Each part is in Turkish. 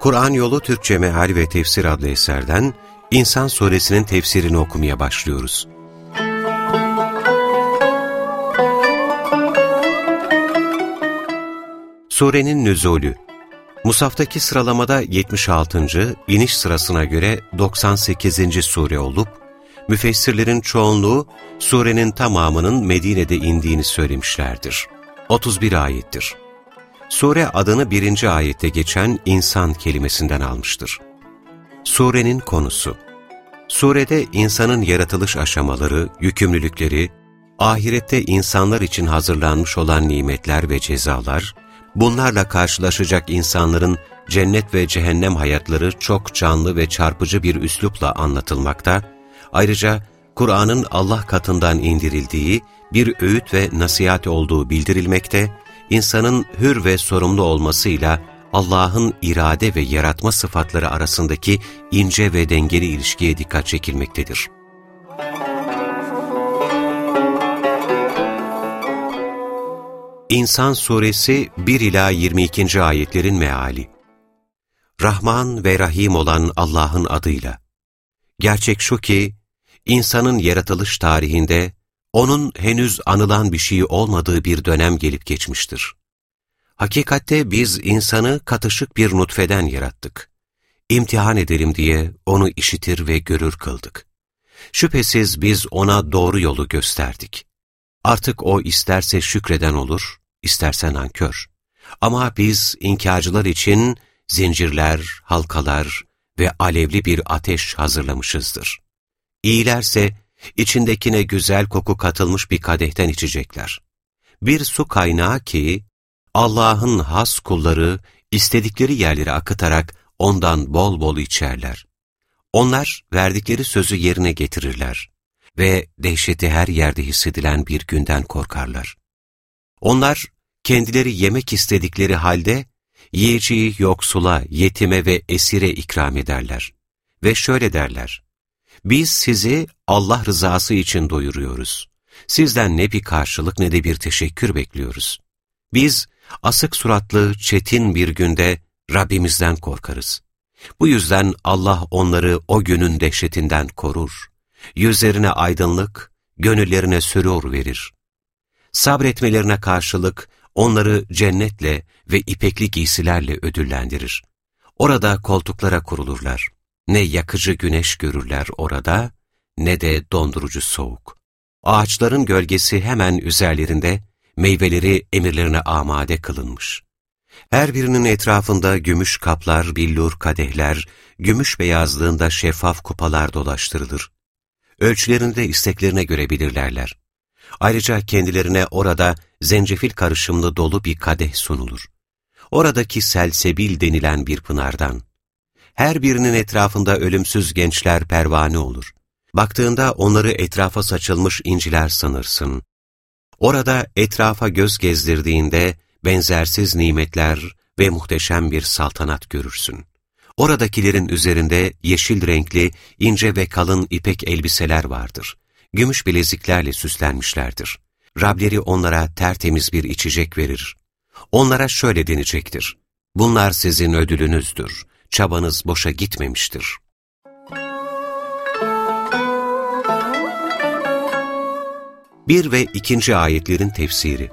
Kur'an Yolu Türkçe Meal ve Tefsir adlı eserden İnsan Suresinin tefsirini okumaya başlıyoruz. Surenin Nüzulü Musaftaki sıralamada 76. iniş sırasına göre 98. sure olup, müfessirlerin çoğunluğu surenin tamamının Medine'de indiğini söylemişlerdir. 31 ayettir. Sure adını birinci ayette geçen insan kelimesinden almıştır. Surenin konusu Surede insanın yaratılış aşamaları, yükümlülükleri, ahirette insanlar için hazırlanmış olan nimetler ve cezalar, bunlarla karşılaşacak insanların cennet ve cehennem hayatları çok canlı ve çarpıcı bir üslupla anlatılmakta, ayrıca Kur'an'ın Allah katından indirildiği bir öğüt ve nasihat olduğu bildirilmekte insanın hür ve sorumlu olmasıyla Allah'ın irade ve yaratma sıfatları arasındaki ince ve dengeli ilişkiye dikkat çekilmektedir. İnsan Suresi 1 ila 22. ayetlerin meali. Rahman ve Rahim olan Allah'ın adıyla. Gerçek şu ki, insanın yaratılış tarihinde onun henüz anılan bir şey olmadığı bir dönem gelip geçmiştir. Hakikatte biz insanı katışık bir nutfeden yarattık. İmtihan edelim diye onu işitir ve görür kıldık. Şüphesiz biz ona doğru yolu gösterdik. Artık o isterse şükreden olur, isterse nankör. Ama biz inkarcılar için zincirler, halkalar ve alevli bir ateş hazırlamışızdır. İyilerse içindekine güzel koku katılmış bir kadehten içecekler. Bir su kaynağı ki, Allah'ın has kulları istedikleri yerlere akıtarak ondan bol bol içerler. Onlar verdikleri sözü yerine getirirler ve dehşeti her yerde hissedilen bir günden korkarlar. Onlar kendileri yemek istedikleri halde yiyeceği yoksula, yetime ve esire ikram ederler. Ve şöyle derler, biz sizi Allah rızası için doyuruyoruz. Sizden ne bir karşılık ne de bir teşekkür bekliyoruz. Biz asık suratlı, çetin bir günde Rabbimizden korkarız. Bu yüzden Allah onları o günün dehşetinden korur. Yüzlerine aydınlık, gönüllerine sürur verir. Sabretmelerine karşılık onları cennetle ve ipekli giysilerle ödüllendirir. Orada koltuklara kurulurlar. Ne yakıcı güneş görürler orada, ne de dondurucu soğuk. Ağaçların gölgesi hemen üzerlerinde, meyveleri emirlerine amade kılınmış. Her birinin etrafında gümüş kaplar, billur kadehler, gümüş beyazlığında şeffaf kupalar dolaştırılır. Ölçülerini de isteklerine göre belirlerler. Ayrıca kendilerine orada zencefil karışımlı dolu bir kadeh sunulur. Oradaki selsebil denilen bir pınardan. Her birinin etrafında ölümsüz gençler pervane olur. Baktığında onları etrafa saçılmış inciler sanırsın. Orada etrafa göz gezdirdiğinde benzersiz nimetler ve muhteşem bir saltanat görürsün. Oradakilerin üzerinde yeşil renkli, ince ve kalın ipek elbiseler vardır. Gümüş bileziklerle süslenmişlerdir. Rableri onlara tertemiz bir içecek verir. Onlara şöyle denecektir. Bunlar sizin ödülünüzdür. Çabanız boşa gitmemiştir. 1 ve 2. ayetlerin tefsiri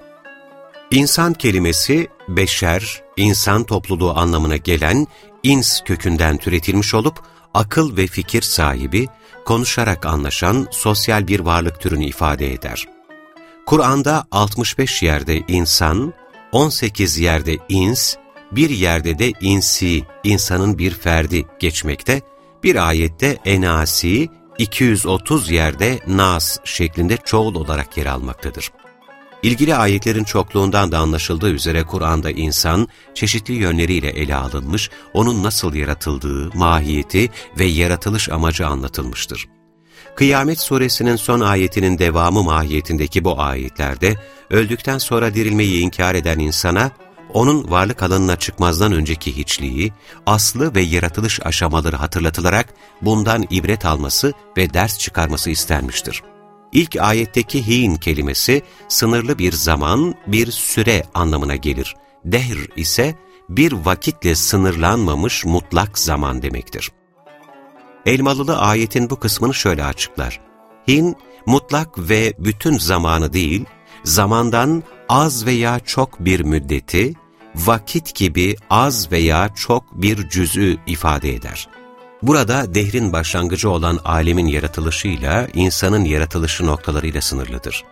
İnsan kelimesi beşer, insan topluluğu anlamına gelen ins kökünden türetilmiş olup akıl ve fikir sahibi, konuşarak anlaşan sosyal bir varlık türünü ifade eder. Kur'an'da 65 yerde insan, 18 yerde ins, bir yerde de insi, insanın bir ferdi geçmekte, bir ayette enasi, 230 yerde nas şeklinde çoğul olarak yer almaktadır. İlgili ayetlerin çokluğundan da anlaşıldığı üzere Kur'an'da insan çeşitli yönleriyle ele alınmış, onun nasıl yaratıldığı, mahiyeti ve yaratılış amacı anlatılmıştır. Kıyamet suresinin son ayetinin devamı mahiyetindeki bu ayetlerde, öldükten sonra dirilmeyi inkar eden insana, onun varlık alanına çıkmazdan önceki hiçliği, aslı ve yaratılış aşamaları hatırlatılarak bundan ibret alması ve ders çıkarması istenmiştir. İlk ayetteki hin kelimesi sınırlı bir zaman, bir süre anlamına gelir. Dehr ise bir vakitle sınırlanmamış mutlak zaman demektir. Elmalılı ayetin bu kısmını şöyle açıklar. Hin, mutlak ve bütün zamanı değil, zamandan az veya çok bir müddeti, vakit gibi az veya çok bir cüz'ü ifade eder. Burada dehrin başlangıcı olan alemin yaratılışıyla insanın yaratılışı noktalarıyla sınırlıdır.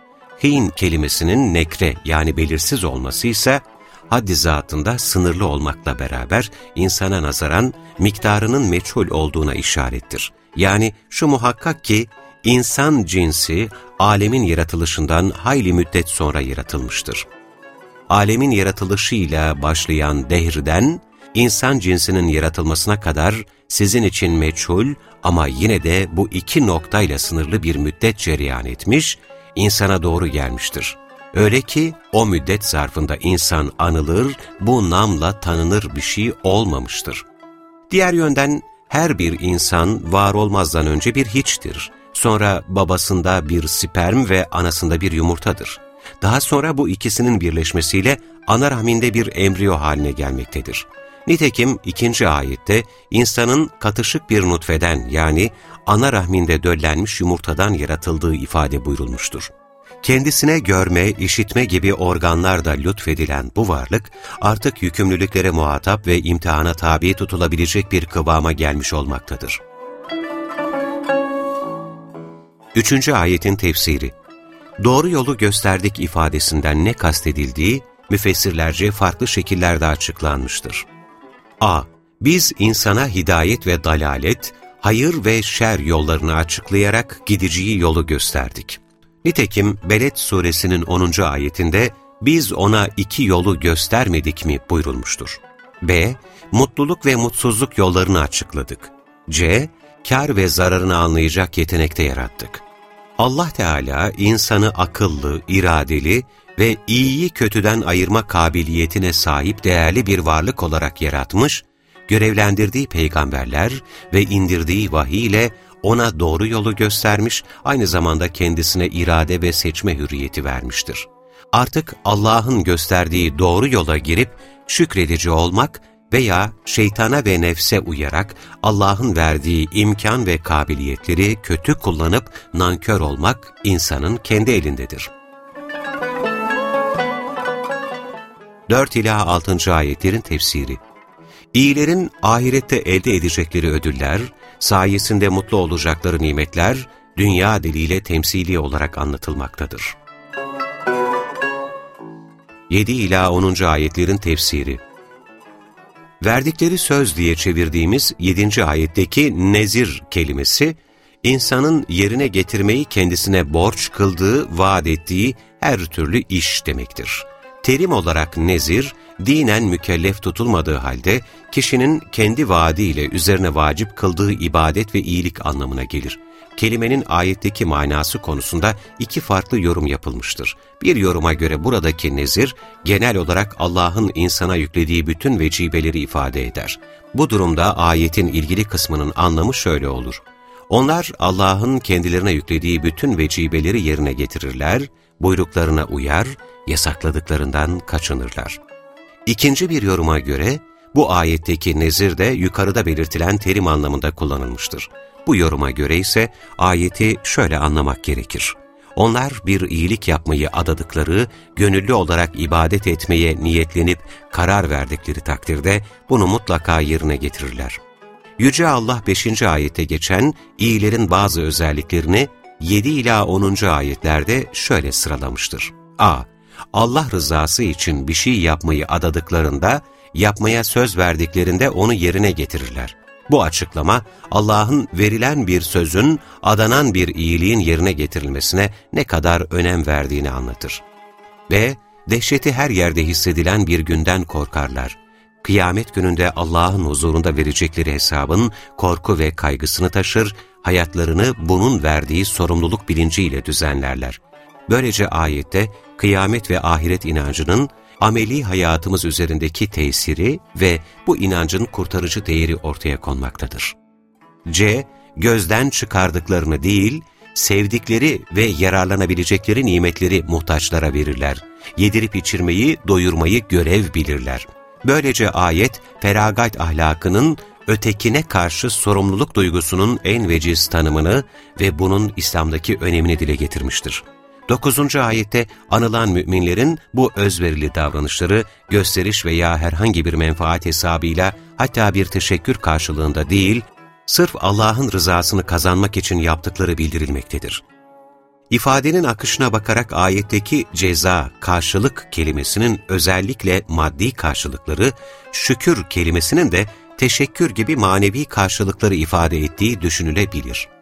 Hin kelimesinin nekre yani belirsiz olması ise haddi zatında sınırlı olmakla beraber insana nazaran miktarının meçhul olduğuna işarettir. Yani şu muhakkak ki insan cinsi alemin yaratılışından hayli müddet sonra yaratılmıştır. Alemin yaratılışıyla başlayan dehrden, insan cinsinin yaratılmasına kadar sizin için meçhul ama yine de bu iki noktayla sınırlı bir müddet cereyan etmiş, insana doğru gelmiştir. Öyle ki o müddet zarfında insan anılır, bu namla tanınır bir şey olmamıştır. Diğer yönden her bir insan var olmazdan önce bir hiçtir. Sonra babasında bir sperm ve anasında bir yumurtadır. Daha sonra bu ikisinin birleşmesiyle ana rahminde bir embriyo haline gelmektedir. Nitekim ikinci ayette insanın katışık bir nutfeden yani ana rahminde döllenmiş yumurtadan yaratıldığı ifade buyurulmuştur. Kendisine görme, işitme gibi organlar da lütfedilen bu varlık, artık yükümlülüklere muhatap ve imtihana tabi tutulabilecek bir kıvama gelmiş olmaktadır. Üçüncü ayetin tefsiri Doğru yolu gösterdik ifadesinden ne kastedildiği, müfessirlerce farklı şekillerde açıklanmıştır. A. Biz insana hidayet ve dalalet, hayır ve şer yollarını açıklayarak gideceği yolu gösterdik. Nitekim Beled suresinin 10. ayetinde biz ona iki yolu göstermedik mi buyurulmuştur. B. Mutluluk ve mutsuzluk yollarını açıkladık. C. Kar ve zararını anlayacak yetenekte yarattık. Allah Teala insanı akıllı, iradeli ve iyiyi kötüden ayırma kabiliyetine sahip değerli bir varlık olarak yaratmış, görevlendirdiği peygamberler ve indirdiği vahiy ile ona doğru yolu göstermiş, aynı zamanda kendisine irade ve seçme hürriyeti vermiştir. Artık Allah'ın gösterdiği doğru yola girip şükredici olmak veya şeytana ve nefse uyarak Allah'ın verdiği imkan ve kabiliyetleri kötü kullanıp nankör olmak insanın kendi elindedir. 4 ila 6. ayetlerin tefsiri İyilerin ahirette elde edecekleri ödüller, sayesinde mutlu olacakları nimetler, dünya diliyle temsili olarak anlatılmaktadır. 7 ila 10. ayetlerin tefsiri Verdikleri söz diye çevirdiğimiz 7. ayetteki nezir kelimesi, insanın yerine getirmeyi kendisine borç kıldığı, vaat ettiği her türlü iş demektir. Terim olarak nezir, dinen mükellef tutulmadığı halde kişinin kendi vaadiyle üzerine vacip kıldığı ibadet ve iyilik anlamına gelir. Kelimenin ayetteki manası konusunda iki farklı yorum yapılmıştır. Bir yoruma göre buradaki nezir, genel olarak Allah'ın insana yüklediği bütün vecibeleri ifade eder. Bu durumda ayetin ilgili kısmının anlamı şöyle olur. Onlar Allah'ın kendilerine yüklediği bütün vecibeleri yerine getirirler, buyruklarına uyar, yasakladıklarından kaçınırlar. İkinci bir yoruma göre, bu ayetteki nezir de yukarıda belirtilen terim anlamında kullanılmıştır. Bu yoruma göre ise ayeti şöyle anlamak gerekir. Onlar bir iyilik yapmayı adadıkları, gönüllü olarak ibadet etmeye niyetlenip karar verdikleri takdirde bunu mutlaka yerine getirirler. Yüce Allah 5. ayette geçen iyilerin bazı özelliklerini 7 ila 10. ayetlerde şöyle sıralamıştır. A. Allah rızası için bir şey yapmayı adadıklarında, yapmaya söz verdiklerinde onu yerine getirirler. Bu açıklama Allah'ın verilen bir sözün, adanan bir iyiliğin yerine getirilmesine ne kadar önem verdiğini anlatır. ve dehşeti her yerde hissedilen bir günden korkarlar. Kıyamet gününde Allah'ın huzurunda verecekleri hesabın korku ve kaygısını taşır, hayatlarını bunun verdiği sorumluluk bilinciyle düzenlerler. Böylece ayette kıyamet ve ahiret inancının ameli hayatımız üzerindeki tesiri ve bu inancın kurtarıcı değeri ortaya konmaktadır. C. Gözden çıkardıklarını değil, sevdikleri ve yararlanabilecekleri nimetleri muhtaçlara verirler. Yedirip içirmeyi, doyurmayı görev bilirler. Böylece ayet, feragat ahlakının ötekine karşı sorumluluk duygusunun en veciz tanımını ve bunun İslam'daki önemini dile getirmiştir. 9. ayette anılan müminlerin bu özverili davranışları gösteriş veya herhangi bir menfaat hesabıyla hatta bir teşekkür karşılığında değil, sırf Allah'ın rızasını kazanmak için yaptıkları bildirilmektedir. İfadenin akışına bakarak ayetteki ceza, karşılık kelimesinin özellikle maddi karşılıkları, şükür kelimesinin de teşekkür gibi manevi karşılıkları ifade ettiği düşünülebilir.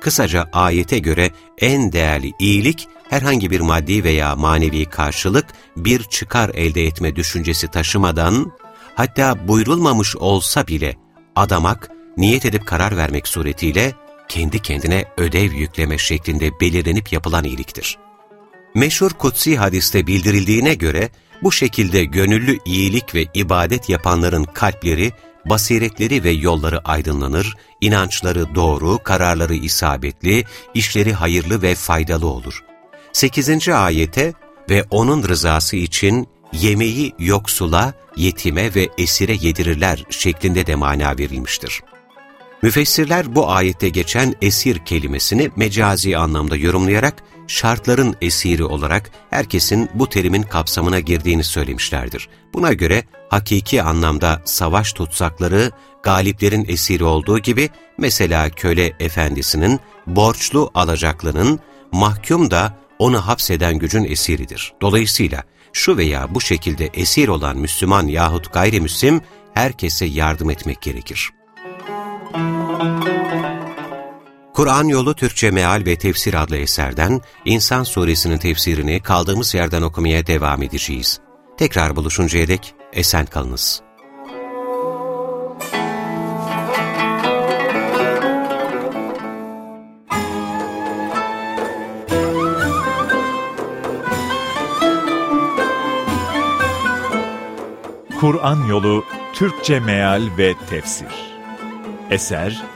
Kısaca ayete göre en değerli iyilik, herhangi bir maddi veya manevi karşılık, bir çıkar elde etme düşüncesi taşımadan, hatta buyrulmamış olsa bile adamak, niyet edip karar vermek suretiyle kendi kendine ödev yükleme şeklinde belirlenip yapılan iyiliktir. Meşhur kutsi hadiste bildirildiğine göre, bu şekilde gönüllü iyilik ve ibadet yapanların kalpleri, basiretleri ve yolları aydınlanır, inançları doğru, kararları isabetli, işleri hayırlı ve faydalı olur. 8. ayete ve onun rızası için yemeği yoksula, yetime ve esire yedirirler şeklinde de mana verilmiştir. Müfessirler bu ayette geçen esir kelimesini mecazi anlamda yorumlayarak şartların esiri olarak herkesin bu terimin kapsamına girdiğini söylemişlerdir. Buna göre hakiki anlamda savaş tutsakları galiplerin esiri olduğu gibi mesela köle efendisinin, borçlu alacaklının, mahkum da onu hapseden gücün esiridir. Dolayısıyla şu veya bu şekilde esir olan Müslüman yahut gayrimüslim herkese yardım etmek gerekir. Kur'an Yolu Türkçe Meal ve Tefsir adlı eserden İnsan Suresinin tefsirini kaldığımız yerden okumaya devam edeceğiz. Tekrar buluşuncaya dek esen kalınız. Kur'an Yolu Türkçe Meal ve Tefsir Eser